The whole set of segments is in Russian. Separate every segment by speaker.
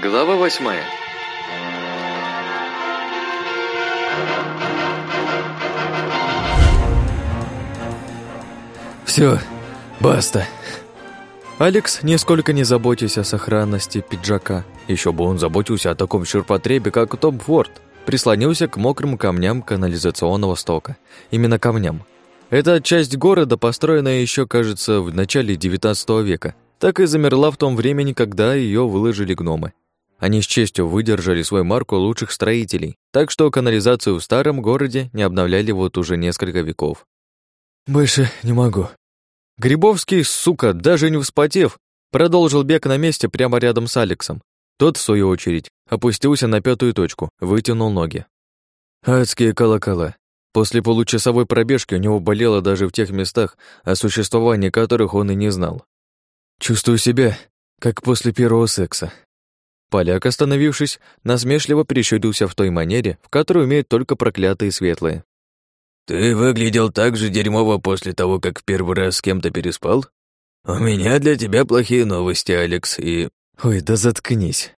Speaker 1: Глава восьмая.
Speaker 2: Все, баста. Алекс, нисколько не заботясь о сохранности пиджака, еще бы он заботился о таком ширпотребе, как Том Форд, прислонился к мокрым камням канализационного стока. Именно камням. Эта часть города, построенная еще, кажется, в начале XIX века, так и замерла в том времени, когда ее выложили гномы. Они с честью выдержали свою марку лучших строителей, так что канализацию в старом городе не обновляли вот уже несколько веков. «Больше не могу». Грибовский, сука, даже не вспотев, продолжил бег на месте прямо рядом с Алексом. Тот, в свою очередь, опустился на пятую точку, вытянул ноги. Адские колокола. После получасовой пробежки у него болело даже в тех местах, о существовании которых он и не знал. Чувствую себя, как после первого секса. Поляк, остановившись, насмешливо перещурился в той манере, в которой умеют только проклятые светлые.
Speaker 3: «Ты выглядел так же дерьмово после того, как в первый раз с кем-то переспал? У меня для тебя плохие новости, Алекс, и...»
Speaker 2: «Ой, да заткнись!»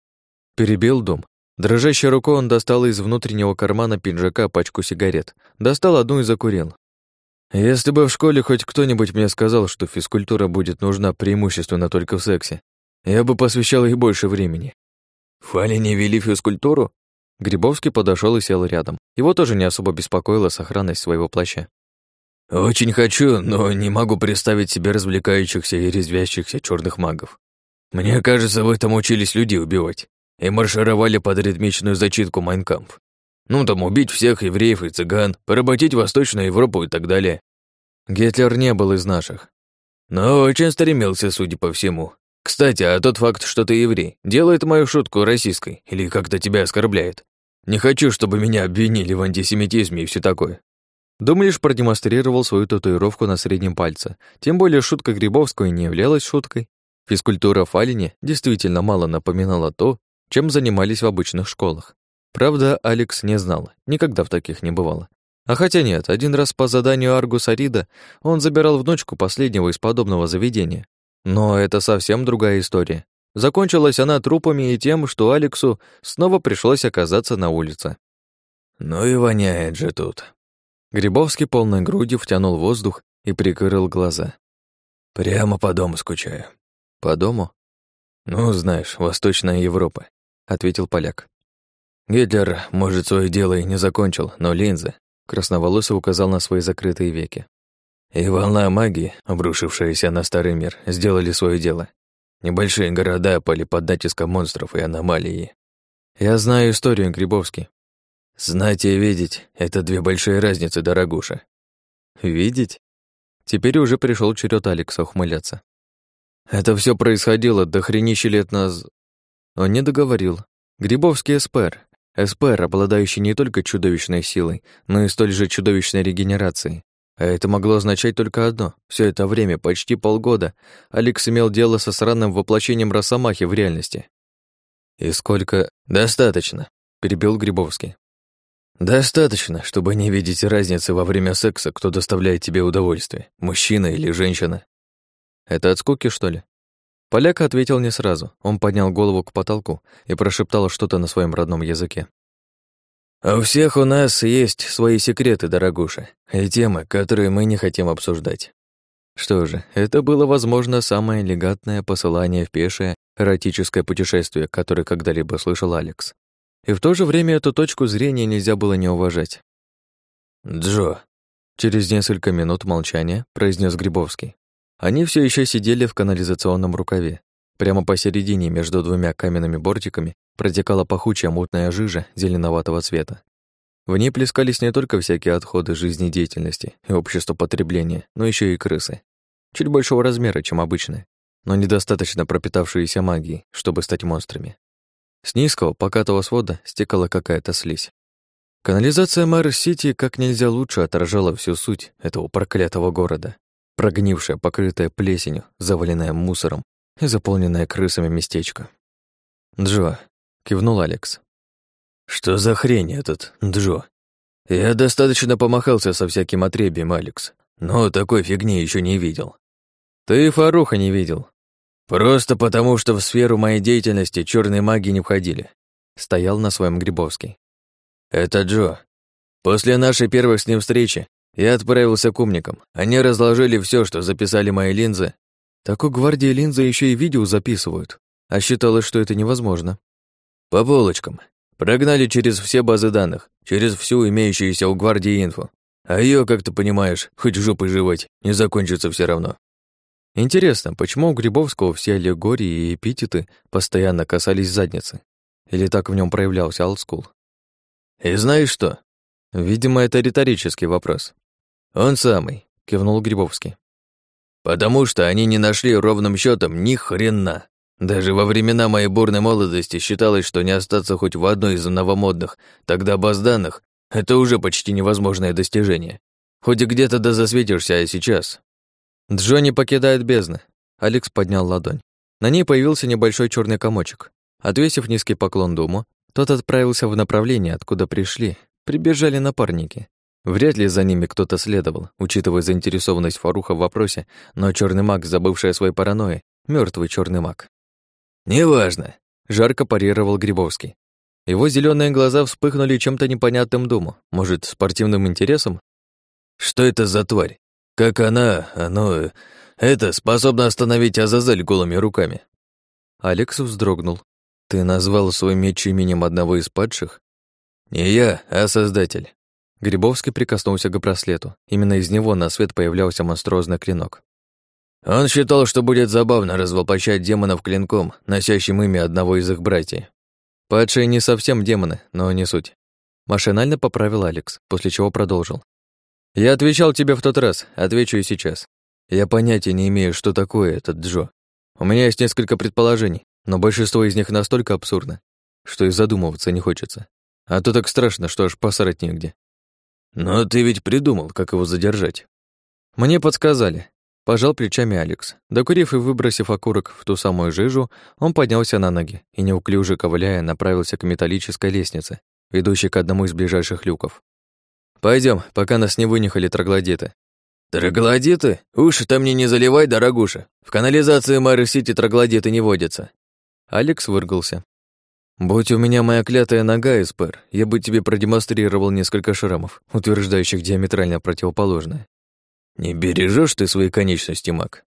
Speaker 2: Перебил дом. Дрожащей рукой он достал из внутреннего кармана пиджака пачку сигарет, достал одну и закурил. «Если бы в школе хоть кто-нибудь мне сказал, что физкультура будет нужна преимущественно только в сексе, я бы посвящал ей больше времени».
Speaker 3: «Фали не вели физкультуру?»
Speaker 2: Грибовский подошел и сел рядом. Его тоже не особо беспокоила сохранность своего плаща.
Speaker 3: «Очень хочу, но не могу представить себе развлекающихся и резвящихся черных магов. Мне кажется, в этом учились люди убивать и маршировали под ритмичную зачитку Майнкамп. Ну, там убить всех евреев и цыган, поработить Восточную Европу и так далее.
Speaker 2: Гитлер не был из наших.
Speaker 3: Но очень стремился, судя по всему. Кстати, а тот факт, что ты еврей, делает мою шутку российской или как-то тебя оскорбляет. Не хочу, чтобы меня обвинили в антисемитизме и все такое.
Speaker 2: Думаешь, продемонстрировал свою татуировку на среднем пальце. Тем более шутка Грибовского не являлась шуткой. Физкультура в Алине действительно мало напоминала то, чем занимались в обычных школах. Правда, Алекс не знал, никогда в таких не бывало. А хотя нет, один раз по заданию Аргуса Рида он забирал внучку последнего из подобного заведения. Но это совсем другая история. Закончилась она трупами и тем, что Алексу снова пришлось оказаться на улице.
Speaker 3: «Ну и воняет же тут».
Speaker 2: Грибовский полной грудью втянул воздух и прикрыл глаза.
Speaker 3: «Прямо по дому скучаю».
Speaker 2: «По дому?»
Speaker 3: «Ну, знаешь, Восточная Европа», — ответил поляк. Гитлер, может, свое дело и не закончил, но линзы. Красноволосый указал на свои закрытые веки. И волна магии, обрушившаяся на старый мир, сделали свое дело. Небольшие города пали под натиском монстров и аномалии.
Speaker 2: Я знаю историю, Грибовский.
Speaker 3: Знать и видеть — это две большие разницы, дорогуша.
Speaker 2: Видеть? Теперь уже пришел черед Алекса ухмыляться. Это все происходило до хренища лет наз... Он не договорил. Грибовский эспер. Эспер, обладающий не только чудовищной силой, но и столь же чудовищной регенерацией. А это могло означать только одно. Все это время, почти полгода, Алекс имел дело со сраным воплощением Росомахи в реальности.
Speaker 3: «И сколько...» «Достаточно», — перебил Грибовский. «Достаточно, чтобы не видеть разницы во время секса, кто доставляет тебе удовольствие, мужчина или женщина».
Speaker 2: «Это от скуки, что ли?» Поляк ответил не сразу. Он поднял голову к потолку и прошептал что-то на своем родном языке.
Speaker 3: «А «У всех у нас есть свои секреты, дорогуша, и темы, которые мы не хотим обсуждать».
Speaker 2: Что же, это было, возможно, самое легатное посылание в пешее эротическое путешествие, которое когда-либо слышал Алекс. И в то же время эту точку зрения нельзя было не уважать.
Speaker 3: «Джо»,
Speaker 2: через несколько минут молчания произнес Грибовский. Они все еще сидели в канализационном рукаве. Прямо посередине между двумя каменными бортиками протекала пахучая мутная жижа зеленоватого цвета. В ней плескались не только всякие отходы жизнедеятельности и общества потребления, но еще и крысы. Чуть большего размера, чем обычные, но недостаточно пропитавшиеся магией, чтобы стать монстрами. С низкого покатого свода стекала какая-то слизь. Канализация Мэр-Сити как нельзя лучше отражала всю суть этого проклятого города прогнившее, покрытое плесенью, заваленное мусором и заполненное крысами местечко.
Speaker 3: «Джо», — кивнул Алекс. «Что за хрень этот, Джо? Я достаточно помахался со всяким отребием, Алекс, но такой фигни еще не видел».
Speaker 2: «Ты Фаруха не видел».
Speaker 3: Просто потому, что в сферу моей деятельности черные маги не входили. Стоял на своем Грибовский. Это Джо. После нашей первой с ним встречи я отправился к умникам. Они разложили все, что записали мои линзы.
Speaker 2: Так у гвардии линзы еще и видео записывают. А считалось, что это невозможно.
Speaker 3: По полочкам. Прогнали через все базы данных, через всю имеющуюся у гвардии инфу. А ее, как ты понимаешь, хоть жопой жевать, не закончится все равно.
Speaker 2: Интересно, почему у Грибовского все аллегории и эпитеты постоянно касались задницы? Или так в нем проявлялся олдскул?
Speaker 3: И знаешь что?
Speaker 2: Видимо, это риторический вопрос.
Speaker 3: Он самый, кивнул Грибовский. Потому что они не нашли ровным счетом ни хрена. Даже во времена моей бурной молодости считалось, что не остаться хоть в одной из новомодных, тогда баз данных — это уже почти невозможное достижение. Хоть и где-то да засветишься, а сейчас...
Speaker 2: Джонни покидает бездны. Алекс поднял ладонь. На ней появился небольшой черный комочек. Отвесив низкий поклон Думу, тот отправился в направление, откуда пришли. Прибежали напарники. Вряд ли за ними кто-то следовал, учитывая заинтересованность Фаруха в вопросе, но черный маг, забывший о своей паранойи, мертвый черный маг.
Speaker 3: «Неважно», —
Speaker 2: жарко парировал Грибовский. Его зеленые глаза вспыхнули чем-то непонятным думу, может, спортивным интересом?
Speaker 3: «Что это за тварь? Как она, оно, это, способно остановить Азазель голыми руками?»
Speaker 2: Алекс вздрогнул. «Ты назвал свой меч именем одного из падших?»
Speaker 3: «Не я, а Создатель».
Speaker 2: Грибовский прикоснулся к браслету. Именно из него на свет появлялся монструозный клинок.
Speaker 3: Он считал, что будет забавно развоплощать демонов клинком, носящим имя одного из их братьев.
Speaker 2: Падшие не совсем демоны, но не суть. Машинально поправил Алекс, после чего продолжил. Я отвечал тебе в тот раз, отвечу и сейчас. Я понятия не имею, что такое этот Джо. У меня есть несколько предположений, но большинство из них настолько абсурдно, что и задумываться не хочется. А то так страшно, что аж посрать негде.
Speaker 3: Но ты ведь придумал, как его задержать.
Speaker 2: Мне подсказали, Пожал плечами Алекс. Докурив и выбросив окурок в ту самую жижу, он поднялся на ноги и, неуклюже ковыляя, направился к металлической лестнице, ведущей к одному из ближайших люков. Пойдем, пока нас не вынюхали троглодиты».
Speaker 3: «Троглодиты? Уши там мне не заливай, дорогуша. В канализации Майер-Сити троглодиты не водятся».
Speaker 2: Алекс выргался. «Будь у меня моя клятая нога, Эспер, я бы тебе продемонстрировал несколько шрамов, утверждающих диаметрально противоположное.
Speaker 3: Не бережешь ты свои конечности, маг?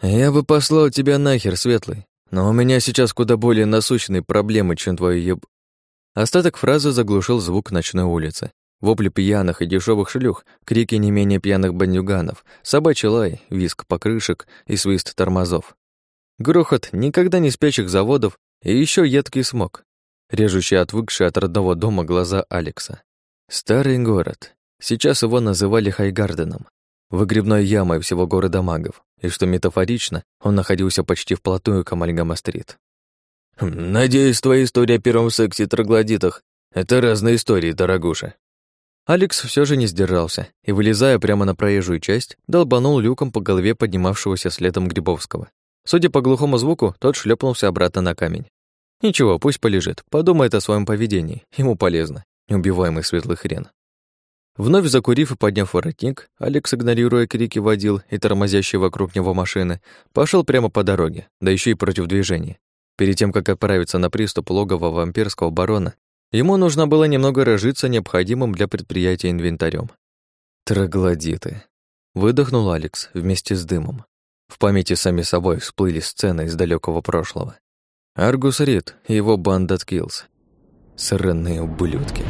Speaker 2: Я бы послал тебя нахер, Светлый, но у меня сейчас куда более насущные проблемы, чем твои еб... Остаток фразы заглушил звук ночной улицы. Вопли пьяных и дешевых шлюх, крики не менее пьяных бандюганов, собачий лай, виск покрышек и свист тормозов. Грохот никогда не спящих заводов и еще едкий смог, режущий отвыкший от родного дома глаза Алекса. Старый город. Сейчас его называли Хайгарденом выгребной ямой всего города магов, и что метафорично, он находился почти вплотную к Амальгама-стрит.
Speaker 3: Хм, «Надеюсь, твоя история о первом сексе и троглодитах — это разные истории, дорогуша».
Speaker 2: Алекс все же не сдержался и, вылезая прямо на проезжую часть, долбанул люком по голове поднимавшегося следом Грибовского. Судя по глухому звуку, тот шлепнулся обратно на камень. Ничего, пусть полежит, подумает о своем поведении, ему полезно, неубиваемый светлый хрен. Вновь закурив и подняв воротник, Алекс, игнорируя крики водил и тормозящие вокруг него машины, пошел прямо по дороге, да еще и против движения. Перед тем, как отправиться на приступ логова вампирского барона, ему нужно было немного разжиться необходимым для предприятия инвентарем. Троглодиты. Выдохнул Алекс вместе с дымом. В памяти сами собой всплыли сцены из далекого прошлого. Аргус Рид его банда Ткиллс. Сраные ублюдки.